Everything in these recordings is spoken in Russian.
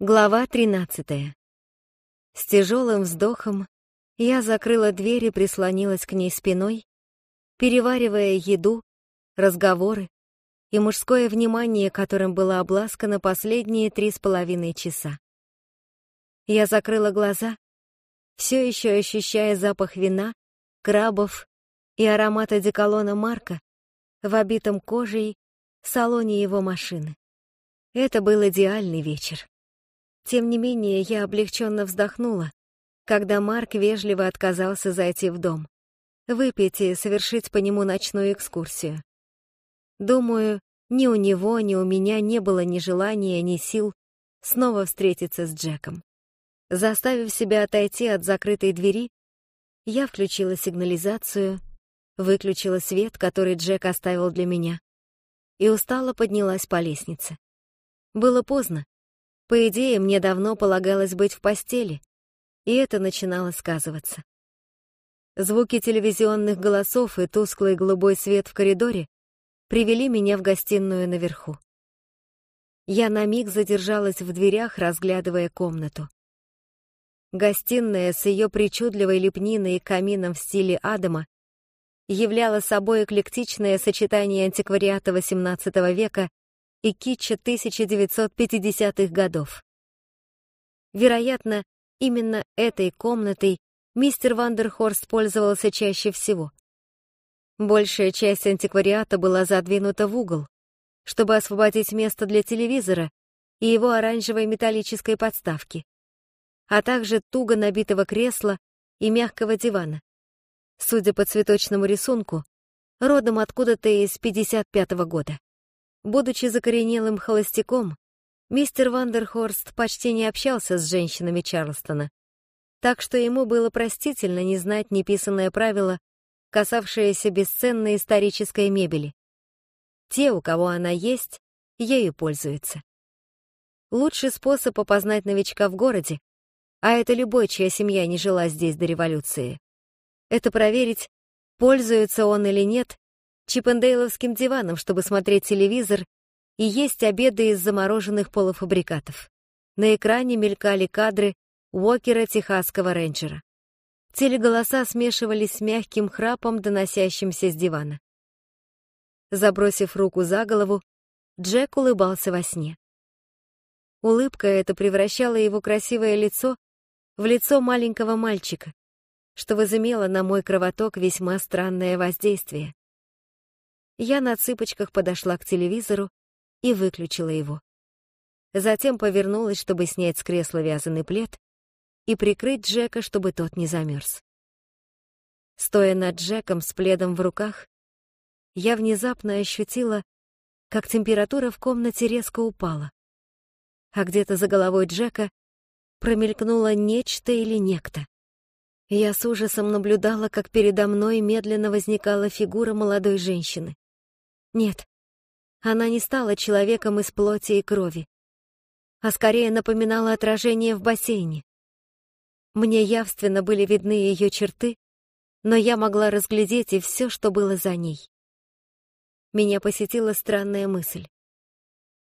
Глава 13. С тяжелым вздохом я закрыла дверь и прислонилась к ней спиной, переваривая еду, разговоры и мужское внимание, которым была обласкана последние три с половиной часа. Я закрыла глаза, все еще ощущая запах вина, крабов и аромат одеколона Марка в обитом кожей салоне его машины. Это был идеальный вечер. Тем не менее, я облегченно вздохнула, когда Марк вежливо отказался зайти в дом, выпить и совершить по нему ночную экскурсию. Думаю, ни у него, ни у меня не было ни желания, ни сил снова встретиться с Джеком. Заставив себя отойти от закрытой двери, я включила сигнализацию, выключила свет, который Джек оставил для меня, и устало поднялась по лестнице. Было поздно, по идее, мне давно полагалось быть в постели, и это начинало сказываться. Звуки телевизионных голосов и тусклый голубой свет в коридоре привели меня в гостиную наверху. Я на миг задержалась в дверях, разглядывая комнату. Гостиная с ее причудливой лепниной и камином в стиле Адама являла собой эклектичное сочетание антиквариата XVIII века и китча 1950-х годов. Вероятно, именно этой комнатой мистер Вандерхорст пользовался чаще всего. Большая часть антиквариата была задвинута в угол, чтобы освободить место для телевизора и его оранжевой металлической подставки, а также туго набитого кресла и мягкого дивана. Судя по цветочному рисунку, родом откуда-то из 55-го года. Будучи закоренелым холостяком, мистер Вандерхорст почти не общался с женщинами Чарлстона, так что ему было простительно не знать неписанное правило, касавшееся бесценной исторической мебели. Те, у кого она есть, ею пользуются. Лучший способ опознать новичка в городе, а это любой, чья семья не жила здесь до революции, это проверить, пользуется он или нет чипендейловским диваном, чтобы смотреть телевизор и есть обеды из замороженных полуфабрикатов. На экране мелькали кадры Уокера Техасского рейнджера. Телеголоса смешивались с мягким храпом, доносящимся с дивана. Забросив руку за голову, Джек улыбался во сне. Улыбка эта превращала его красивое лицо в лицо маленького мальчика, что возымело на мой кровоток весьма странное воздействие. Я на цыпочках подошла к телевизору и выключила его. Затем повернулась, чтобы снять с кресла вязаный плед и прикрыть Джека, чтобы тот не замерз. Стоя над Джеком с пледом в руках, я внезапно ощутила, как температура в комнате резко упала. А где-то за головой Джека промелькнуло нечто или некто. Я с ужасом наблюдала, как передо мной медленно возникала фигура молодой женщины. Нет, она не стала человеком из плоти и крови, а скорее напоминала отражение в бассейне. Мне явственно были видны ее черты, но я могла разглядеть и все, что было за ней. Меня посетила странная мысль.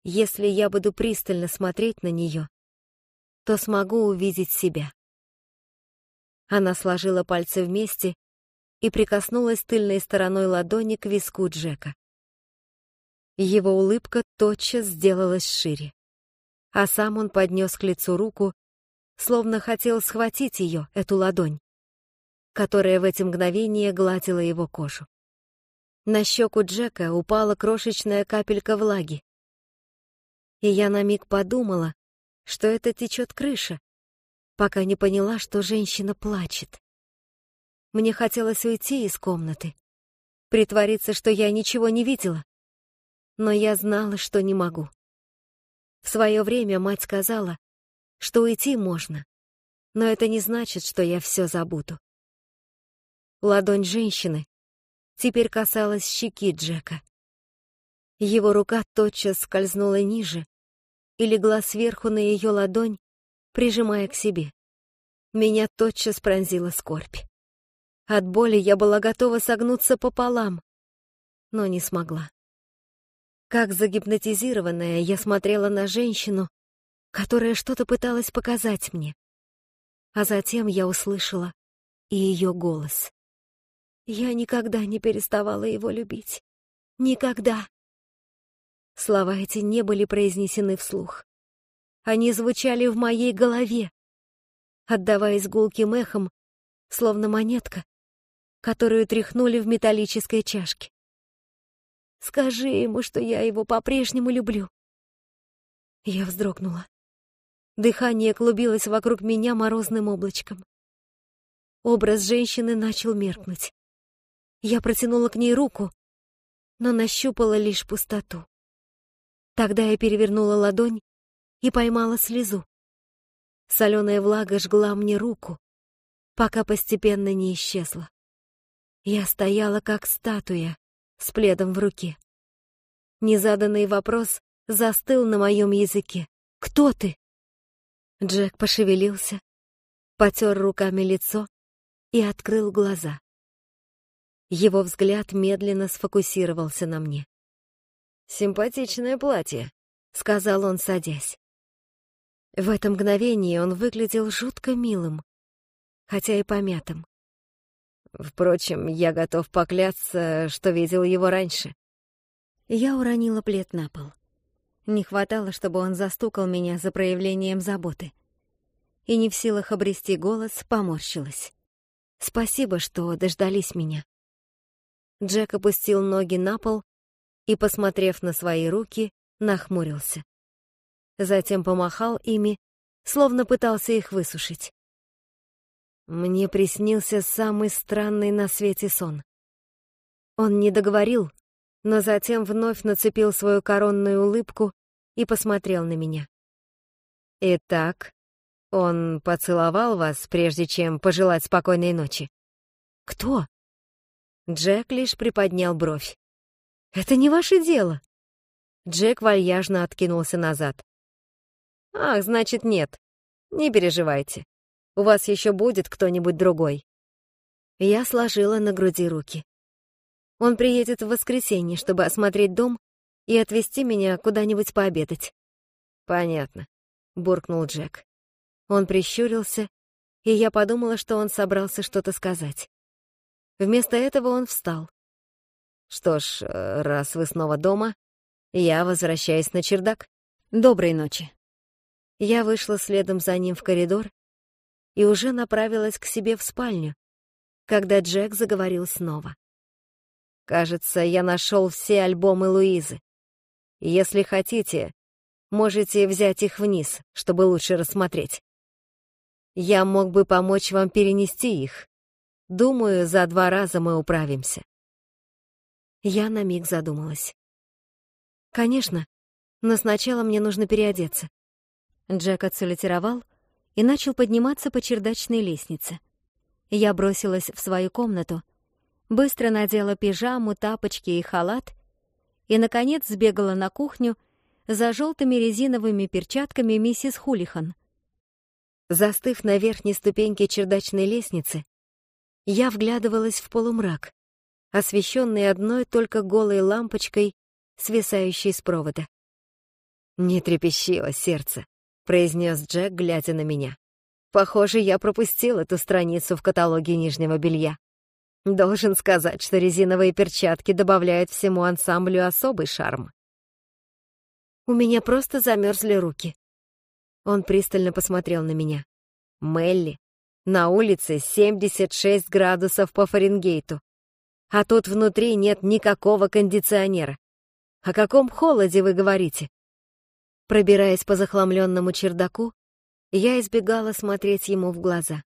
Если я буду пристально смотреть на нее, то смогу увидеть себя. Она сложила пальцы вместе и прикоснулась тыльной стороной ладони к виску Джека. Его улыбка тотчас сделалась шире. А сам он поднес к лицу руку, словно хотел схватить ее, эту ладонь, которая в эти мгновения гладила его кожу. На щеку Джека упала крошечная капелька влаги. И я на миг подумала, что это течет крыша, пока не поняла, что женщина плачет. Мне хотелось уйти из комнаты, притвориться, что я ничего не видела, но я знала, что не могу. В свое время мать сказала, что уйти можно, но это не значит, что я все забуду. Ладонь женщины теперь касалась щеки Джека. Его рука тотчас скользнула ниже и легла сверху на ее ладонь, прижимая к себе. Меня тотчас пронзила скорбь. От боли я была готова согнуться пополам, но не смогла. Как загипнотизированная, я смотрела на женщину, которая что-то пыталась показать мне. А затем я услышала и ее голос. Я никогда не переставала его любить. Никогда. Слова эти не были произнесены вслух. Они звучали в моей голове, отдаваясь гулким эхом, словно монетка, которую тряхнули в металлической чашке. Скажи ему, что я его по-прежнему люблю. Я вздрогнула. Дыхание клубилось вокруг меня морозным облачком. Образ женщины начал меркнуть. Я протянула к ней руку, но нащупала лишь пустоту. Тогда я перевернула ладонь и поймала слезу. Соленая влага жгла мне руку, пока постепенно не исчезла. Я стояла как статуя с пледом в руке. Незаданный вопрос застыл на моем языке. «Кто ты?» Джек пошевелился, потер руками лицо и открыл глаза. Его взгляд медленно сфокусировался на мне. «Симпатичное платье», — сказал он, садясь. В это мгновение он выглядел жутко милым, хотя и помятым. Впрочем, я готов поклясться, что видел его раньше. Я уронила плед на пол. Не хватало, чтобы он застукал меня за проявлением заботы. И не в силах обрести голос, поморщилась. Спасибо, что дождались меня. Джек опустил ноги на пол и, посмотрев на свои руки, нахмурился. Затем помахал ими, словно пытался их высушить. Мне приснился самый странный на свете сон. Он не договорил, но затем вновь нацепил свою коронную улыбку и посмотрел на меня. «Итак, он поцеловал вас, прежде чем пожелать спокойной ночи?» «Кто?» Джек лишь приподнял бровь. «Это не ваше дело!» Джек вальяжно откинулся назад. «Ах, значит, нет. Не переживайте. У вас еще будет кто-нибудь другой». Я сложила на груди руки. Он приедет в воскресенье, чтобы осмотреть дом и отвезти меня куда-нибудь пообедать. «Понятно», — буркнул Джек. Он прищурился, и я подумала, что он собрался что-то сказать. Вместо этого он встал. «Что ж, раз вы снова дома, я возвращаюсь на чердак. Доброй ночи». Я вышла следом за ним в коридор и уже направилась к себе в спальню, когда Джек заговорил снова. «Кажется, я нашел все альбомы Луизы. Если хотите, можете взять их вниз, чтобы лучше рассмотреть. Я мог бы помочь вам перенести их. Думаю, за два раза мы управимся». Я на миг задумалась. «Конечно, но сначала мне нужно переодеться». Джек отсалютировал, и начал подниматься по чердачной лестнице. Я бросилась в свою комнату, быстро надела пижаму, тапочки и халат и, наконец, сбегала на кухню за желтыми резиновыми перчатками миссис Хулихан. Застыв на верхней ступеньке чердачной лестницы, я вглядывалась в полумрак, освещенный одной только голой лампочкой, свисающей с провода. Не трепещило сердце произнес Джек, глядя на меня. Похоже, я пропустил эту страницу в каталоге нижнего белья. Должен сказать, что резиновые перчатки добавляют всему ансамблю особый шарм. У меня просто замерзли руки. Он пристально посмотрел на меня. Мелли, на улице 76 градусов по Фаренгейту, а тут внутри нет никакого кондиционера. О каком холоде вы говорите? Пробираясь по захламленному чердаку, я избегала смотреть ему в глаза.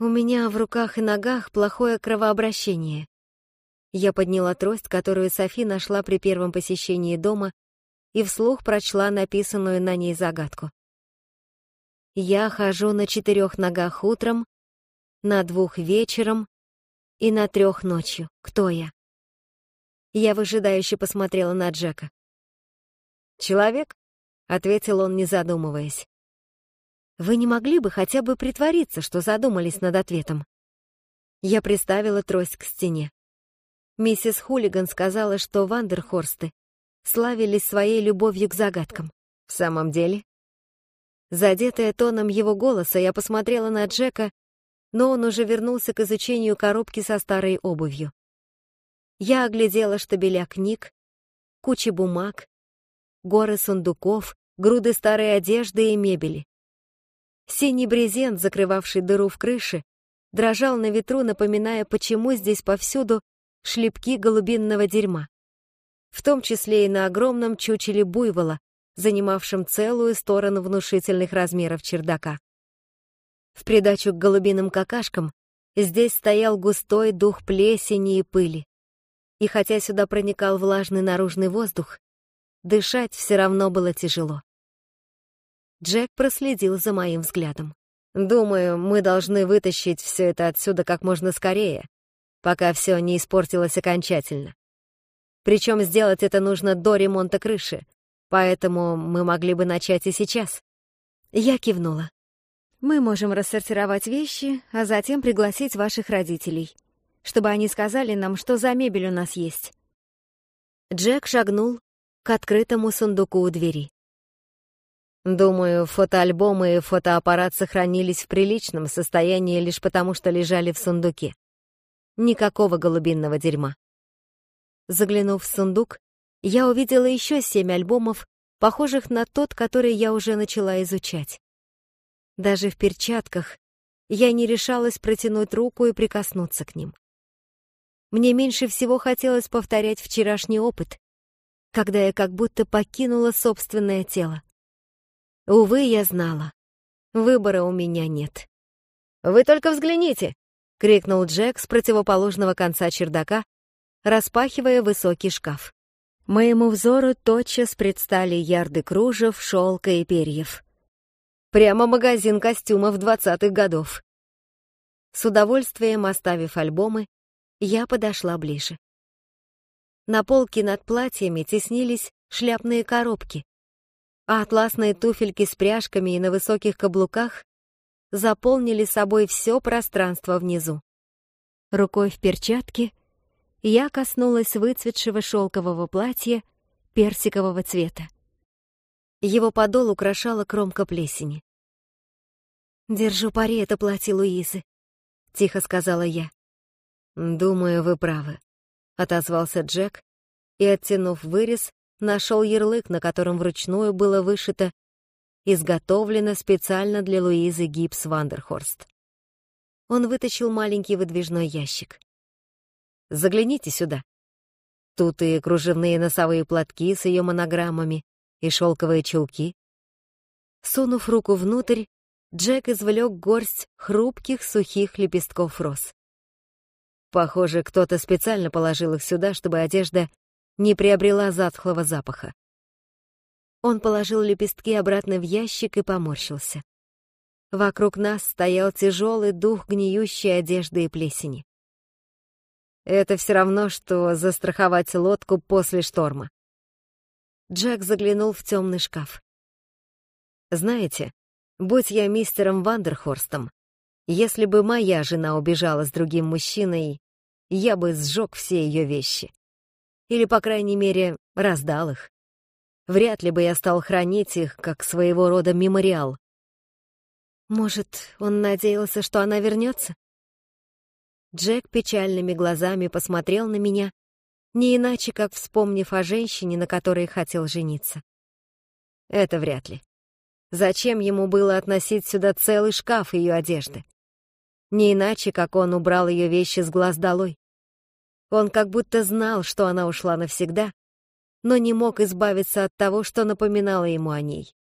У меня в руках и ногах плохое кровообращение. Я подняла трость, которую Софи нашла при первом посещении дома, и вслух прочла написанную на ней загадку. Я хожу на четырех ногах утром, на двух вечером и на трех ночью. Кто я? Я выжидающе посмотрела на Джека. Человек, — ответил он, не задумываясь. «Вы не могли бы хотя бы притвориться, что задумались над ответом?» Я приставила трость к стене. Миссис Хулиган сказала, что Вандерхорсты славились своей любовью к загадкам. В самом деле, Задетая тоном его голоса, я посмотрела на Джека, но он уже вернулся к изучению коробки со старой обувью. Я оглядела штабеля книг, кучи бумаг, горы сундуков, груды старой одежды и мебели. Синий брезент, закрывавший дыру в крыше, дрожал на ветру, напоминая, почему здесь повсюду шлепки голубинного дерьма. В том числе и на огромном чучеле буйвола, занимавшем целую сторону внушительных размеров чердака. В придачу к голубиным какашкам здесь стоял густой дух плесени и пыли. И хотя сюда проникал влажный наружный воздух, дышать все равно было тяжело. Джек проследил за моим взглядом. «Думаю, мы должны вытащить все это отсюда как можно скорее, пока все не испортилось окончательно. Причем сделать это нужно до ремонта крыши, поэтому мы могли бы начать и сейчас». Я кивнула. «Мы можем рассортировать вещи, а затем пригласить ваших родителей, чтобы они сказали нам, что за мебель у нас есть». Джек шагнул к открытому сундуку у двери. Думаю, фотоальбомы и фотоаппарат сохранились в приличном состоянии лишь потому, что лежали в сундуке. Никакого голубинного дерьма. Заглянув в сундук, я увидела еще семь альбомов, похожих на тот, который я уже начала изучать. Даже в перчатках я не решалась протянуть руку и прикоснуться к ним. Мне меньше всего хотелось повторять вчерашний опыт, когда я как будто покинула собственное тело. Увы, я знала. Выбора у меня нет. «Вы только взгляните!» — крикнул Джек с противоположного конца чердака, распахивая высокий шкаф. Моему взору тотчас предстали ярды кружев, шелка и перьев. Прямо магазин костюмов двадцатых годов. С удовольствием оставив альбомы, я подошла ближе. На полке над платьями теснились шляпные коробки, а атласные туфельки с пряжками и на высоких каблуках заполнили собой все пространство внизу. Рукой в перчатке я коснулась выцветшего шелкового платья персикового цвета. Его подол украшала кромка плесени. «Держу пари это платье Луизы», — тихо сказала я. «Думаю, вы правы», — отозвался Джек и, оттянув вырез, нашел ярлык, на котором вручную было вышито «Изготовлено специально для Луизы Гибс Вандерхорст». Он вытащил маленький выдвижной ящик. «Загляните сюда. Тут и кружевные носовые платки с ее монограммами, и шелковые чулки». Сунув руку внутрь, Джек извлек горсть хрупких сухих лепестков роз. Похоже, кто-то специально положил их сюда, чтобы одежда не приобрела затхлого запаха. Он положил лепестки обратно в ящик и поморщился. Вокруг нас стоял тяжелый дух гниющей одежды и плесени. Это все равно, что застраховать лодку после шторма. Джек заглянул в темный шкаф. Знаете, будь я мистером Вандерхорстом, если бы моя жена убежала с другим мужчиной, я бы сжег все ее вещи. Или, по крайней мере, раздал их. Вряд ли бы я стал хранить их, как своего рода мемориал. Может, он надеялся, что она вернется? Джек печальными глазами посмотрел на меня, не иначе, как вспомнив о женщине, на которой хотел жениться. Это вряд ли. Зачем ему было относить сюда целый шкаф ее одежды? Не иначе, как он убрал ее вещи с глаз долой. Он как будто знал, что она ушла навсегда, но не мог избавиться от того, что напоминало ему о ней.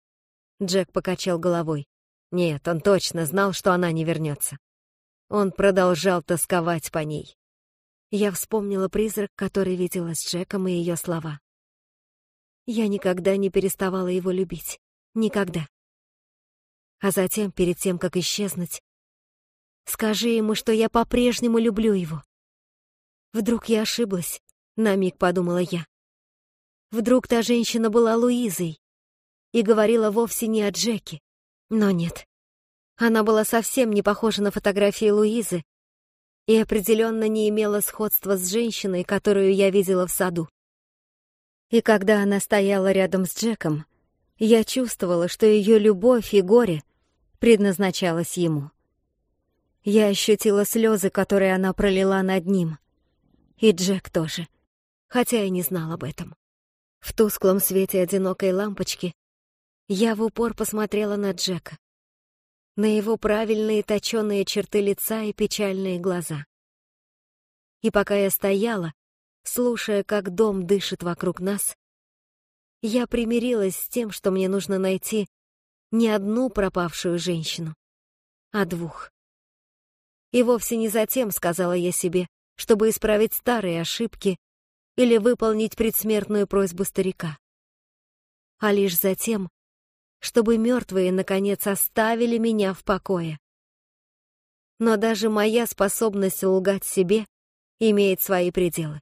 Джек покачал головой. Нет, он точно знал, что она не вернется. Он продолжал тосковать по ней. Я вспомнила призрак, который видела с Джеком, и ее слова. Я никогда не переставала его любить. Никогда. А затем, перед тем, как исчезнуть, скажи ему, что я по-прежнему люблю его. Вдруг я ошиблась, на миг подумала я. Вдруг та женщина была Луизой и говорила вовсе не о Джеке. Но нет. Она была совсем не похожа на фотографии Луизы и определенно не имела сходства с женщиной, которую я видела в саду. И когда она стояла рядом с Джеком, Я чувствовала, что ее любовь и горе предназначалось ему. Я ощутила слезы, которые она пролила над ним. И Джек тоже, хотя и не знал об этом. В тусклом свете одинокой лампочки я в упор посмотрела на Джека, на его правильные точёные черты лица и печальные глаза. И пока я стояла, слушая, как дом дышит вокруг нас, я примирилась с тем, что мне нужно найти не одну пропавшую женщину, а двух. И вовсе не затем, сказала я себе, чтобы исправить старые ошибки или выполнить предсмертную просьбу старика, а лишь затем, чтобы мертвые, наконец, оставили меня в покое. Но даже моя способность лгать себе имеет свои пределы.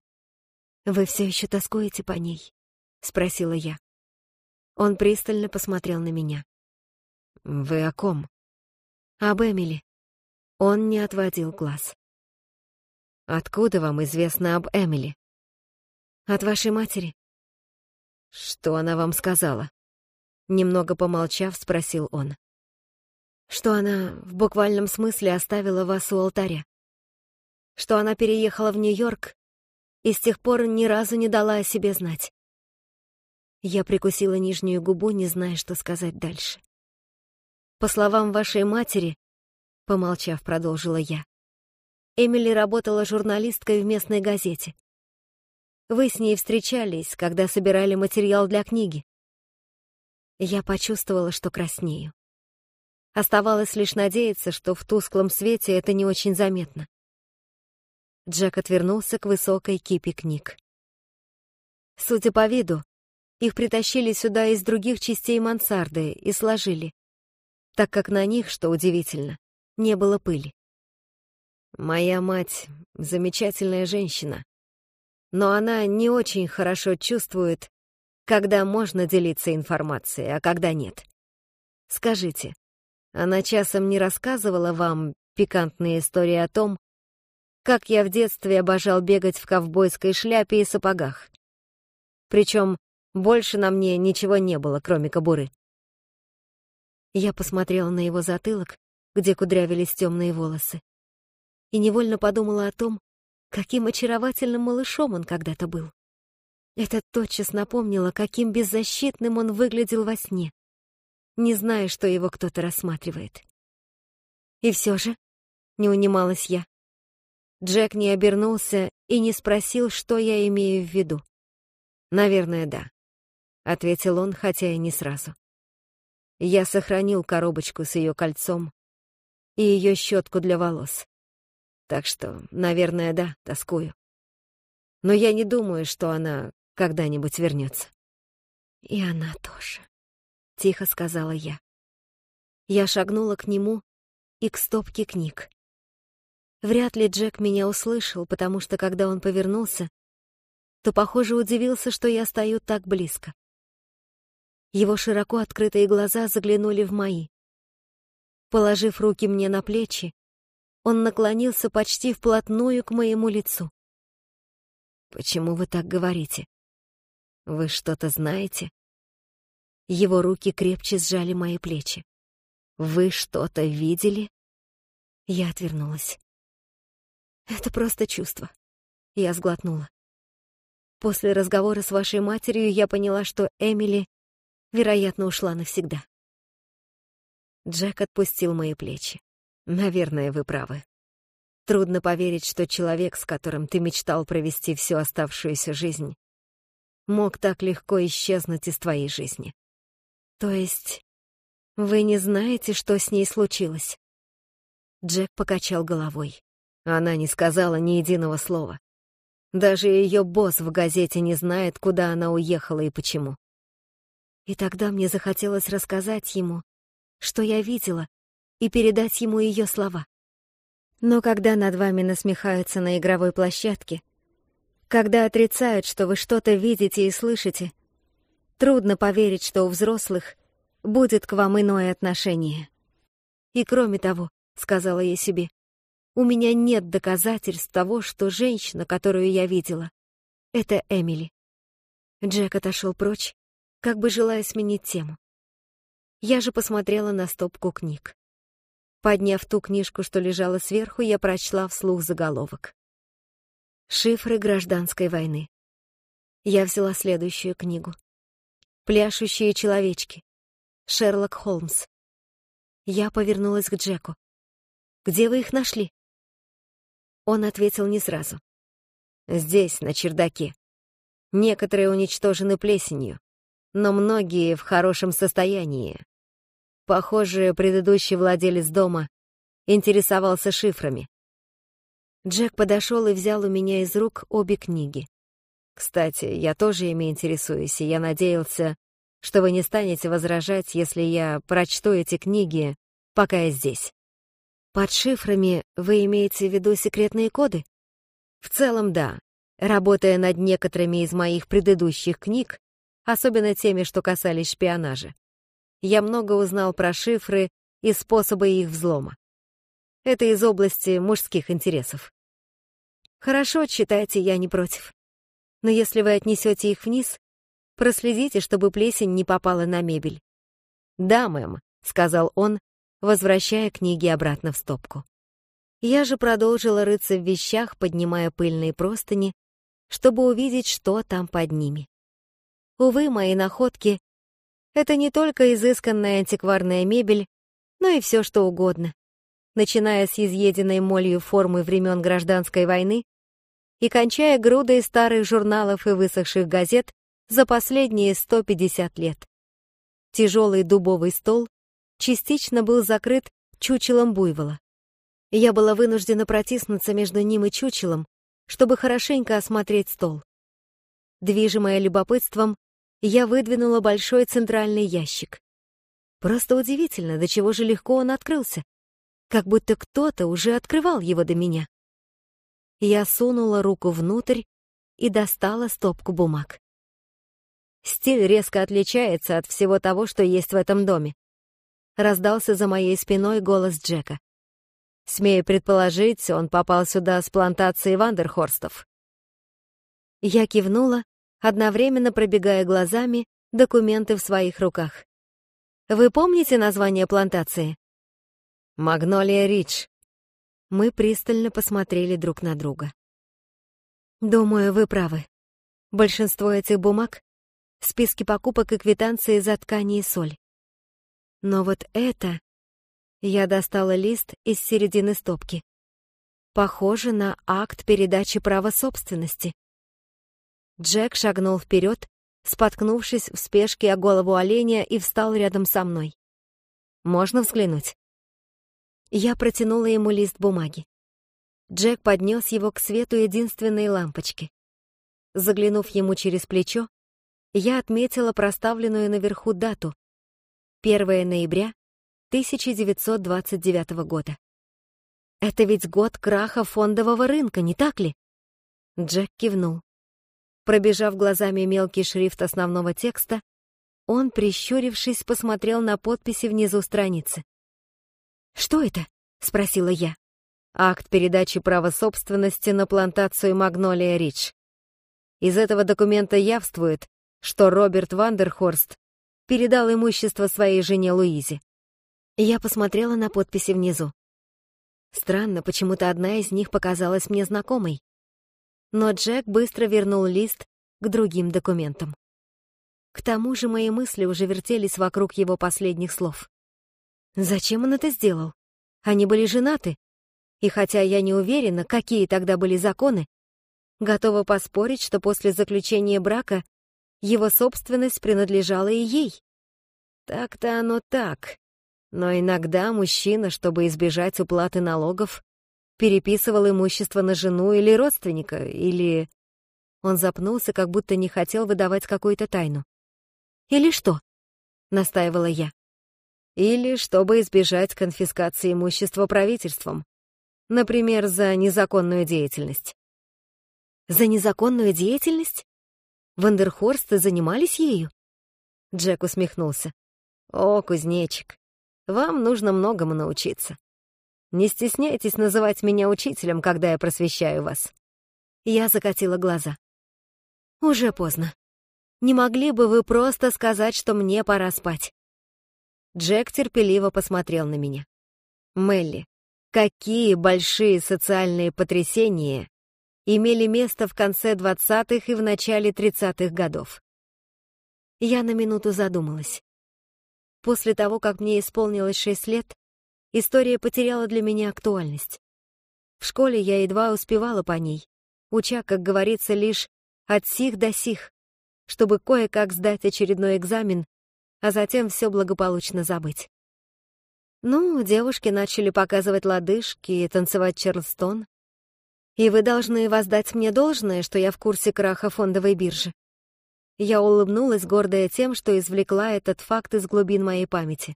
«Вы все еще тоскуете по ней?» — спросила я. Он пристально посмотрел на меня. «Вы о ком?» «Об Эмили». Он не отводил глаз. «Откуда вам известно об Эмили?» «От вашей матери». «Что она вам сказала?» Немного помолчав, спросил он. Что она в буквальном смысле оставила вас у алтаря. Что она переехала в Нью-Йорк и с тех пор ни разу не дала о себе знать. Я прикусила нижнюю губу, не зная, что сказать дальше. По словам вашей матери, помолчав, продолжила я, Эмили работала журналисткой в местной газете. Вы с ней встречались, когда собирали материал для книги. Я почувствовала, что краснею. Оставалось лишь надеяться, что в тусклом свете это не очень заметно. Джек отвернулся к высокой кипе книг. Судя по виду, их притащили сюда из других частей мансарды и сложили, так как на них, что удивительно, не было пыли. Моя мать — замечательная женщина, но она не очень хорошо чувствует, когда можно делиться информацией, а когда нет. Скажите, она часом не рассказывала вам пикантные истории о том, как я в детстве обожал бегать в ковбойской шляпе и сапогах. Причем больше на мне ничего не было, кроме кобуры. Я посмотрела на его затылок, где кудрявились темные волосы, и невольно подумала о том, каким очаровательным малышом он когда-то был. Это тотчас напомнило, каким беззащитным он выглядел во сне, не зная, что его кто-то рассматривает. И все же, не унималась я. Джек не обернулся и не спросил, что я имею в виду. «Наверное, да», — ответил он, хотя и не сразу. Я сохранил коробочку с ее кольцом и ее щетку для волос. Так что, наверное, да, тоскую. Но я не думаю, что она когда-нибудь вернется. И она тоже, тихо сказала я. Я шагнула к нему и к стопке книг. Вряд ли Джек меня услышал, потому что когда он повернулся, то, похоже, удивился, что я стою так близко. Его широко открытые глаза заглянули в мои. Положив руки мне на плечи, он наклонился почти вплотную к моему лицу. «Почему вы так говорите?» Вы что-то знаете? Его руки крепче сжали мои плечи. Вы что-то видели? Я отвернулась. Это просто чувство. Я сглотнула. После разговора с вашей матерью я поняла, что Эмили, вероятно, ушла навсегда. Джек отпустил мои плечи. Наверное, вы правы. Трудно поверить, что человек, с которым ты мечтал провести всю оставшуюся жизнь, мог так легко исчезнуть из твоей жизни. То есть вы не знаете, что с ней случилось? Джек покачал головой. Она не сказала ни единого слова. Даже ее босс в газете не знает, куда она уехала и почему. И тогда мне захотелось рассказать ему, что я видела, и передать ему ее слова. Но когда над вами насмехаются на игровой площадке, когда отрицают, что вы что-то видите и слышите, трудно поверить, что у взрослых будет к вам иное отношение. И кроме того, сказала я себе, у меня нет доказательств того, что женщина, которую я видела, это Эмили. Джек отошел прочь, как бы желая сменить тему. Я же посмотрела на стопку книг. Подняв ту книжку, что лежала сверху, я прочла вслух заголовок. «Шифры гражданской войны». Я взяла следующую книгу. «Пляшущие человечки». Шерлок Холмс. Я повернулась к Джеку. «Где вы их нашли?» Он ответил не сразу. «Здесь, на чердаке. Некоторые уничтожены плесенью, но многие в хорошем состоянии. Похоже, предыдущий владелец дома интересовался шифрами. Джек подошел и взял у меня из рук обе книги. Кстати, я тоже ими интересуюсь, и я надеялся, что вы не станете возражать, если я прочту эти книги, пока я здесь. Под шифрами вы имеете в виду секретные коды? В целом, да. Работая над некоторыми из моих предыдущих книг, особенно теми, что касались шпионажа, я много узнал про шифры и способы их взлома. Это из области мужских интересов. Хорошо, читайте, я не против. Но если вы отнесете их вниз, проследите, чтобы плесень не попала на мебель. «Да, мэм», — сказал он, возвращая книги обратно в стопку. Я же продолжила рыться в вещах, поднимая пыльные простыни, чтобы увидеть, что там под ними. Увы, мои находки это не только изысканная антикварная мебель, но и все что угодно, начиная с изъеденной молью формы времен гражданской войны и кончая грудой старых журналов и высохших газет за последние 150 лет. Тяжелый дубовый стол частично был закрыт чучелом буйвола. Я была вынуждена протиснуться между ним и чучелом, чтобы хорошенько осмотреть стол. Движимая любопытством, я выдвинула большой центральный ящик. Просто удивительно, до чего же легко он открылся. Как будто кто-то уже открывал его до меня. Я сунула руку внутрь и достала стопку бумаг. Стиль резко отличается от всего того, что есть в этом доме. Раздался за моей спиной голос Джека. Смею предположить, он попал сюда с плантации Вандерхорстов. Я кивнула одновременно пробегая глазами документы в своих руках. «Вы помните название плантации?» «Магнолия Ридж». Мы пристально посмотрели друг на друга. «Думаю, вы правы. Большинство этих бумаг — списки покупок и квитанции за ткани и соль. Но вот это...» Я достала лист из середины стопки. Похоже на акт передачи права собственности. Джек шагнул вперед, споткнувшись в спешке о голову оленя и встал рядом со мной. «Можно взглянуть?» Я протянула ему лист бумаги. Джек поднес его к свету единственной лампочки. Заглянув ему через плечо, я отметила проставленную наверху дату — 1 ноября 1929 года. Это ведь год краха фондового рынка, не так ли? Джек кивнул. Пробежав глазами мелкий шрифт основного текста, он, прищурившись, посмотрел на подписи внизу страницы. «Что это?» — спросила я. «Акт передачи права собственности на плантацию Магнолия Ридж. Из этого документа явствует, что Роберт Вандерхорст передал имущество своей жене Луизе. Я посмотрела на подписи внизу. Странно, почему-то одна из них показалась мне знакомой но Джек быстро вернул лист к другим документам. К тому же мои мысли уже вертелись вокруг его последних слов. Зачем он это сделал? Они были женаты, и хотя я не уверена, какие тогда были законы, готова поспорить, что после заключения брака его собственность принадлежала и ей. Так-то оно так. Но иногда мужчина, чтобы избежать уплаты налогов, переписывал имущество на жену или родственника, или... Он запнулся, как будто не хотел выдавать какую-то тайну. «Или что?» — настаивала я. «Или чтобы избежать конфискации имущества правительством. Например, за незаконную деятельность». «За незаконную деятельность? Вандерхорсты занимались ею?» Джек усмехнулся. «О, кузнечик, вам нужно многому научиться. Не стесняйтесь называть меня учителем, когда я просвещаю вас». Я закатила глаза. «Уже поздно. Не могли бы вы просто сказать, что мне пора спать?» Джек терпеливо посмотрел на меня. Мелли, какие большие социальные потрясения имели место в конце 20-х и в начале 30-х годов. Я на минуту задумалась. После того, как мне исполнилось 6 лет, история потеряла для меня актуальность. В школе я едва успевала по ней, уча, как говорится, лишь от сих до сих, чтобы кое-как сдать очередной экзамен, а затем все благополучно забыть. Ну, девушки начали показывать лодыжки и танцевать Чарльстон. И вы должны воздать мне должное, что я в курсе краха фондовой биржи. Я улыбнулась, гордая тем, что извлекла этот факт из глубин моей памяти.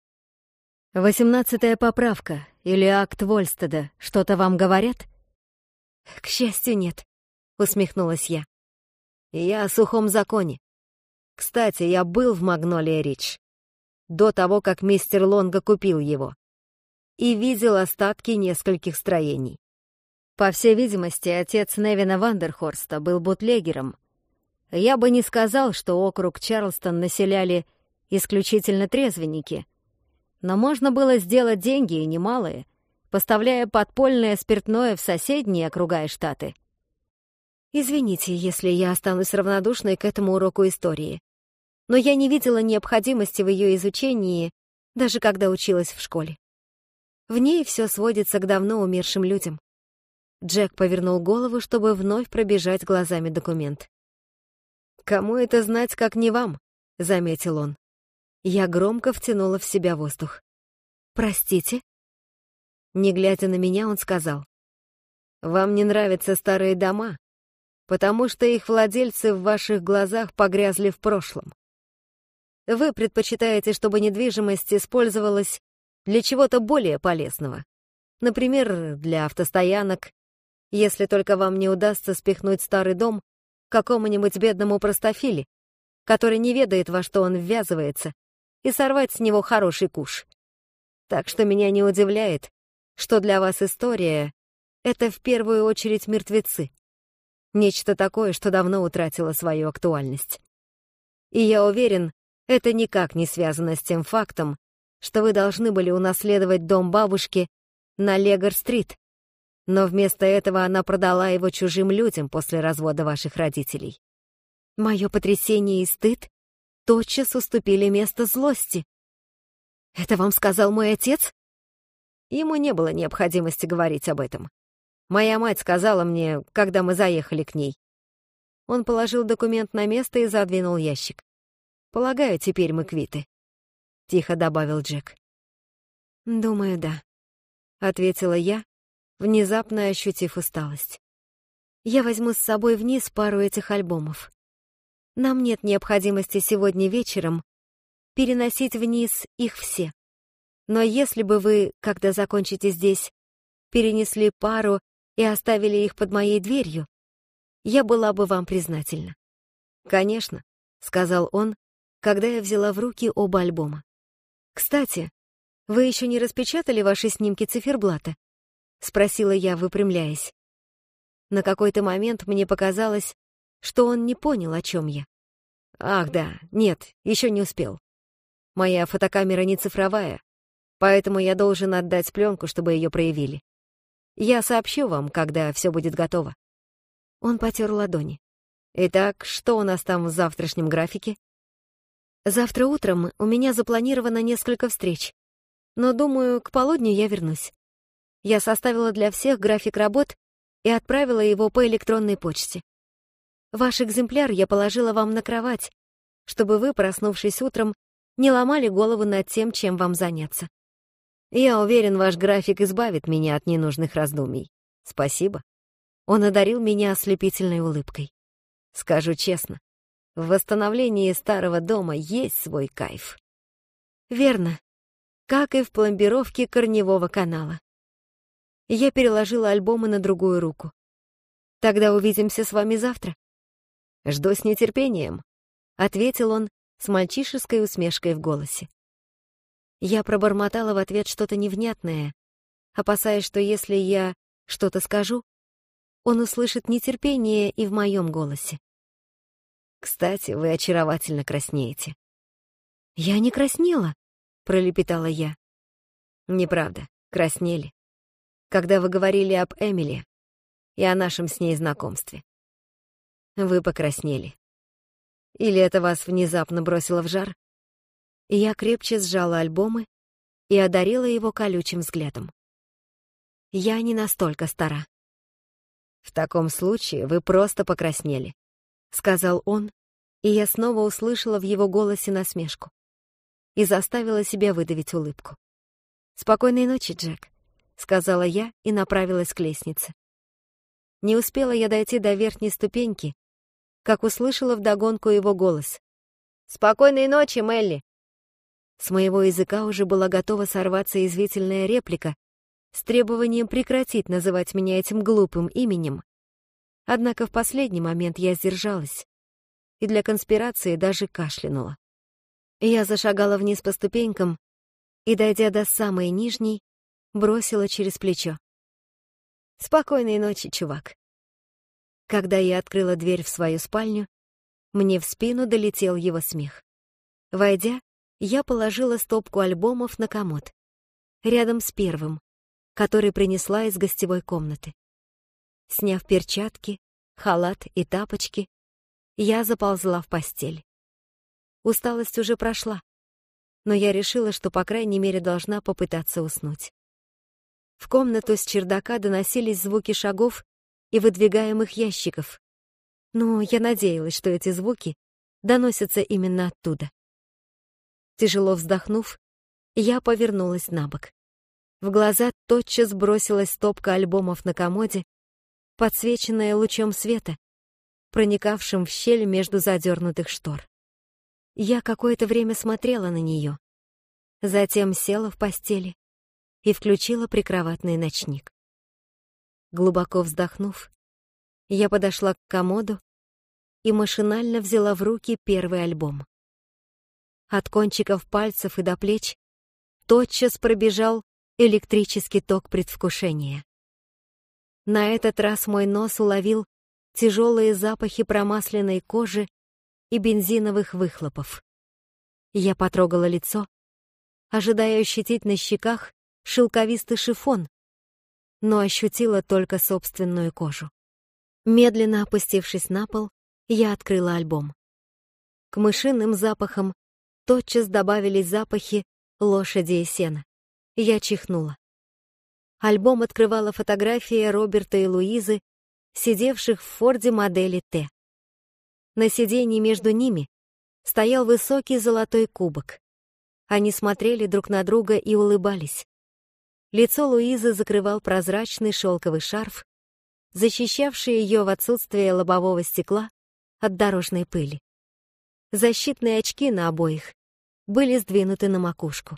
«Восемнадцатая поправка или акт Вольстеда что-то вам говорят?» «К счастью, нет», — усмехнулась я. «Я о сухом законе. Кстати, я был в Магнолия Рич до того, как мистер Лонга купил его, и видел остатки нескольких строений. По всей видимости, отец Невина Вандерхорста был бутлегером. Я бы не сказал, что округ Чарлстон населяли исключительно трезвенники, но можно было сделать деньги и немалые, поставляя подпольное спиртное в соседние округа и штаты. Извините, если я останусь равнодушной к этому уроку истории но я не видела необходимости в ее изучении, даже когда училась в школе. В ней все сводится к давно умершим людям. Джек повернул голову, чтобы вновь пробежать глазами документ. «Кому это знать, как не вам?» — заметил он. Я громко втянула в себя воздух. «Простите?» Не глядя на меня, он сказал. «Вам не нравятся старые дома, потому что их владельцы в ваших глазах погрязли в прошлом. Вы предпочитаете, чтобы недвижимость использовалась для чего-то более полезного. Например, для автостоянок, если только вам не удастся спихнуть старый дом какому-нибудь бедному простофиле, который не ведает, во что он ввязывается, и сорвать с него хороший куш. Так что меня не удивляет, что для вас история — это в первую очередь мертвецы. Нечто такое, что давно утратило свою актуальность. И я уверен, это никак не связано с тем фактом, что вы должны были унаследовать дом бабушки на Легор-стрит, но вместо этого она продала его чужим людям после развода ваших родителей. Мое потрясение и стыд тотчас уступили место злости. «Это вам сказал мой отец?» Ему не было необходимости говорить об этом. Моя мать сказала мне, когда мы заехали к ней. Он положил документ на место и задвинул ящик. Полагаю, теперь мы квиты», — тихо добавил Джек. «Думаю, да», — ответила я, внезапно ощутив усталость. «Я возьму с собой вниз пару этих альбомов. Нам нет необходимости сегодня вечером переносить вниз их все. Но если бы вы, когда закончите здесь, перенесли пару и оставили их под моей дверью, я была бы вам признательна». «Конечно», — сказал он, когда я взяла в руки оба альбома. «Кстати, вы еще не распечатали ваши снимки циферблата?» — спросила я, выпрямляясь. На какой-то момент мне показалось, что он не понял, о чем я. «Ах да, нет, еще не успел. Моя фотокамера не цифровая, поэтому я должен отдать пленку, чтобы ее проявили. Я сообщу вам, когда все будет готово». Он потер ладони. «Итак, что у нас там в завтрашнем графике?» Завтра утром у меня запланировано несколько встреч, но, думаю, к полудню я вернусь. Я составила для всех график работ и отправила его по электронной почте. Ваш экземпляр я положила вам на кровать, чтобы вы, проснувшись утром, не ломали голову над тем, чем вам заняться. Я уверен, ваш график избавит меня от ненужных раздумий. Спасибо. Он одарил меня ослепительной улыбкой. Скажу честно, в восстановлении старого дома есть свой кайф. Верно, как и в пломбировке корневого канала. Я переложила альбомы на другую руку. Тогда увидимся с вами завтра. Жду с нетерпением, ответил он с мальчишеской усмешкой в голосе. Я пробормотала в ответ что-то невнятное, опасаясь, что если я что-то скажу, он услышит нетерпение и в моем голосе. Кстати, вы очаровательно краснеете. Я не краснела, пролепетала я. Неправда, краснели. Когда вы говорили об Эмили и о нашем с ней знакомстве. Вы покраснели. Или это вас внезапно бросило в жар? Я крепче сжала альбомы и одарила его колючим взглядом. Я не настолько стара. В таком случае вы просто покраснели, сказал он, и я снова услышала в его голосе насмешку и заставила себя выдавить улыбку. «Спокойной ночи, Джек», — сказала я и направилась к лестнице. Не успела я дойти до верхней ступеньки, как услышала вдогонку его голос. «Спокойной ночи, Мелли!» С моего языка уже была готова сорваться извительная реплика с требованием прекратить называть меня этим глупым именем. Однако в последний момент я сдержалась и для конспирации даже кашлянула. Я зашагала вниз по ступенькам и, дойдя до самой нижней, бросила через плечо. «Спокойной ночи, чувак». Когда я открыла дверь в свою спальню, мне в спину долетел его смех. Войдя, я положила стопку альбомов на комод, рядом с первым, который принесла из гостевой комнаты. Сняв перчатки, халат и тапочки, я заползла в постель. Усталость уже прошла, но я решила, что, по крайней мере, должна попытаться уснуть. В комнату с чердака доносились звуки шагов и выдвигаемых ящиков. Но я надеялась, что эти звуки доносятся именно оттуда. Тяжело вздохнув, я повернулась на бок. В глаза тотчас бросилась стопка альбомов на комоде, подсвеченная лучом света, проникавшим в щель между задернутых штор. Я какое-то время смотрела на нее, затем села в постели и включила прикроватный ночник. Глубоко вздохнув, я подошла к комоду и машинально взяла в руки первый альбом. От кончиков пальцев и до плеч тотчас пробежал электрический ток предвкушения. На этот раз мой нос уловил тяжелые запахи промасленной кожи и бензиновых выхлопов. Я потрогала лицо, ожидая ощутить на щеках шелковистый шифон, но ощутила только собственную кожу. Медленно опустившись на пол, я открыла альбом. К мышиным запахам тотчас добавились запахи лошади и сена. Я чихнула. Альбом открывала фотография Роберта и Луизы, сидевших в Форде модели Т. На сиденье между ними стоял высокий золотой кубок. Они смотрели друг на друга и улыбались. Лицо Луизы закрывал прозрачный шелковый шарф, защищавший ее в отсутствие лобового стекла от дорожной пыли. Защитные очки на обоих были сдвинуты на макушку.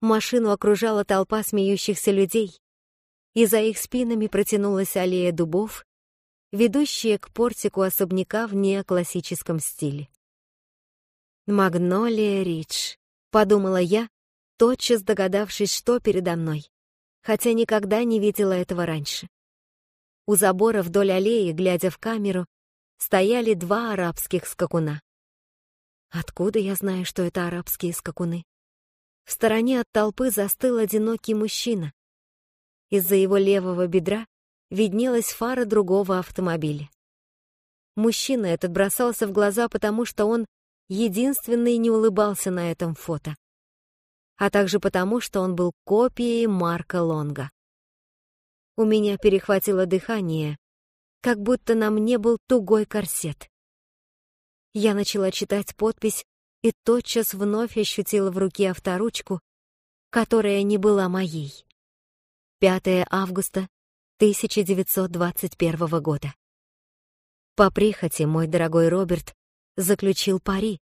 Машину окружала толпа смеющихся людей, и за их спинами протянулась аллея дубов, ведущие к портику особняка в неоклассическом стиле. «Магнолия Ридж», — подумала я, тотчас догадавшись, что передо мной, хотя никогда не видела этого раньше. У забора вдоль аллеи, глядя в камеру, стояли два арабских скакуна. Откуда я знаю, что это арабские скакуны? В стороне от толпы застыл одинокий мужчина. Из-за его левого бедра виднелась фара другого автомобиля. Мужчина этот бросался в глаза, потому что он единственный не улыбался на этом фото, а также потому, что он был копией Марка Лонга. У меня перехватило дыхание, как будто на мне был тугой корсет. Я начала читать подпись и тотчас вновь ощутила в руке авторучку, которая не была моей. 5 августа 1921 года. По прихоти мой дорогой Роберт заключил пари,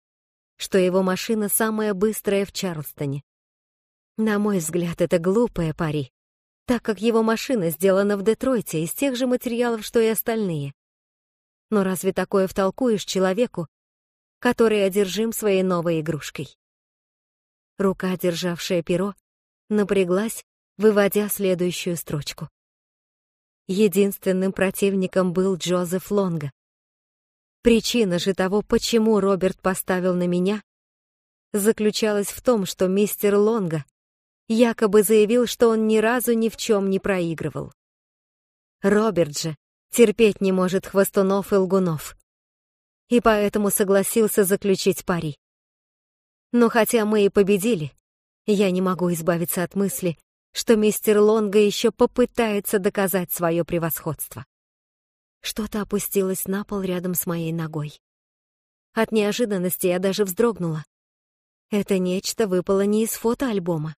что его машина самая быстрая в Чарльстоне. На мой взгляд, это глупое пари, так как его машина сделана в Детройте из тех же материалов, что и остальные. Но разве такое втолкуешь человеку, который одержим своей новой игрушкой? Рука, державшая перо, напряглась, выводя следующую строчку. Единственным противником был Джозеф Лонга. Причина же того, почему Роберт поставил на меня, заключалась в том, что мистер Лонга якобы заявил, что он ни разу ни в чем не проигрывал. Роберт же терпеть не может хвостунов и лгунов, и поэтому согласился заключить пари. Но хотя мы и победили, я не могу избавиться от мысли, что мистер Лонга еще попытается доказать свое превосходство. Что-то опустилось на пол рядом с моей ногой. От неожиданности я даже вздрогнула. Это нечто выпало не из фотоальбома,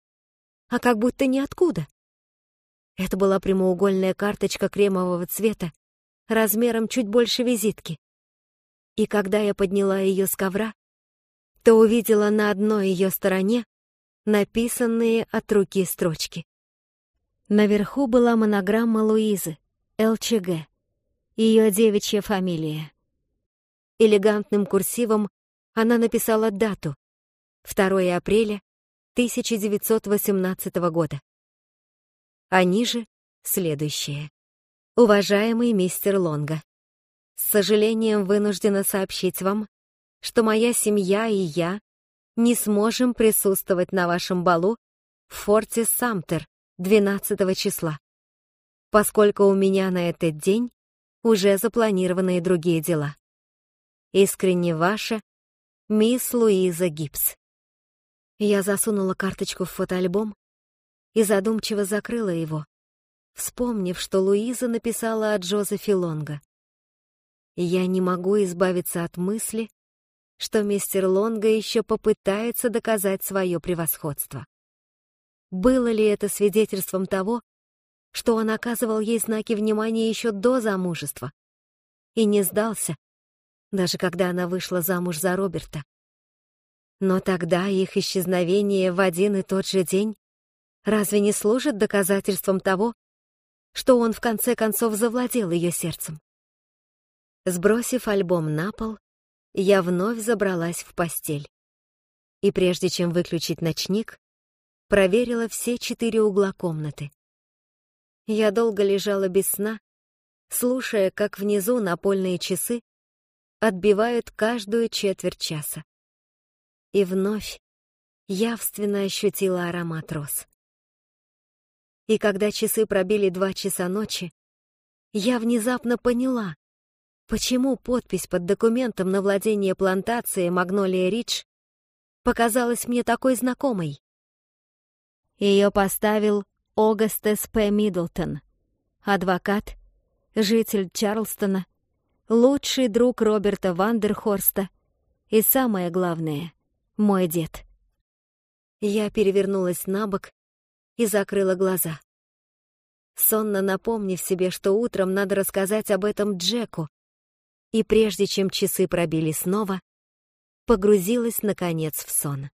а как будто ниоткуда. Это была прямоугольная карточка кремового цвета, размером чуть больше визитки. И когда я подняла ее с ковра, то увидела на одной ее стороне написанные от руки строчки. Наверху была монограмма Луизы, ЛЧГ, ее девичья фамилия. Элегантным курсивом она написала дату — 2 апреля 1918 года. А ниже — следующее. Уважаемый мистер Лонга, с сожалением вынуждена сообщить вам, что моя семья и я не сможем присутствовать на вашем балу в форте Самтер 12 числа, поскольку у меня на этот день уже запланированы другие дела. Искренне ваша, мисс Луиза Гибс. Я засунула карточку в фотоальбом и задумчиво закрыла его, вспомнив, что Луиза написала о Джозефе Лонга. Я не могу избавиться от мысли, что мистер Лонга еще попытается доказать свое превосходство. Было ли это свидетельством того, что он оказывал ей знаки внимания еще до замужества и не сдался, даже когда она вышла замуж за Роберта? Но тогда их исчезновение в один и тот же день разве не служит доказательством того, что он в конце концов завладел ее сердцем? Сбросив альбом на пол, я вновь забралась в постель. И прежде чем выключить ночник, проверила все четыре угла комнаты. Я долго лежала без сна, слушая, как внизу напольные часы отбивают каждую четверть часа. И вновь явственно ощутила аромат роз. И когда часы пробили два часа ночи, я внезапно поняла, Почему подпись под документом на владение плантацией Магнолия Ридж показалась мне такой знакомой? Ее поставил Огастес П. Миддлтон, адвокат, житель Чарлстона, лучший друг Роберта Вандерхорста и, самое главное, мой дед. Я перевернулась на бок и закрыла глаза. Сонно напомнив себе, что утром надо рассказать об этом Джеку, и прежде чем часы пробили снова, погрузилась, наконец, в сон.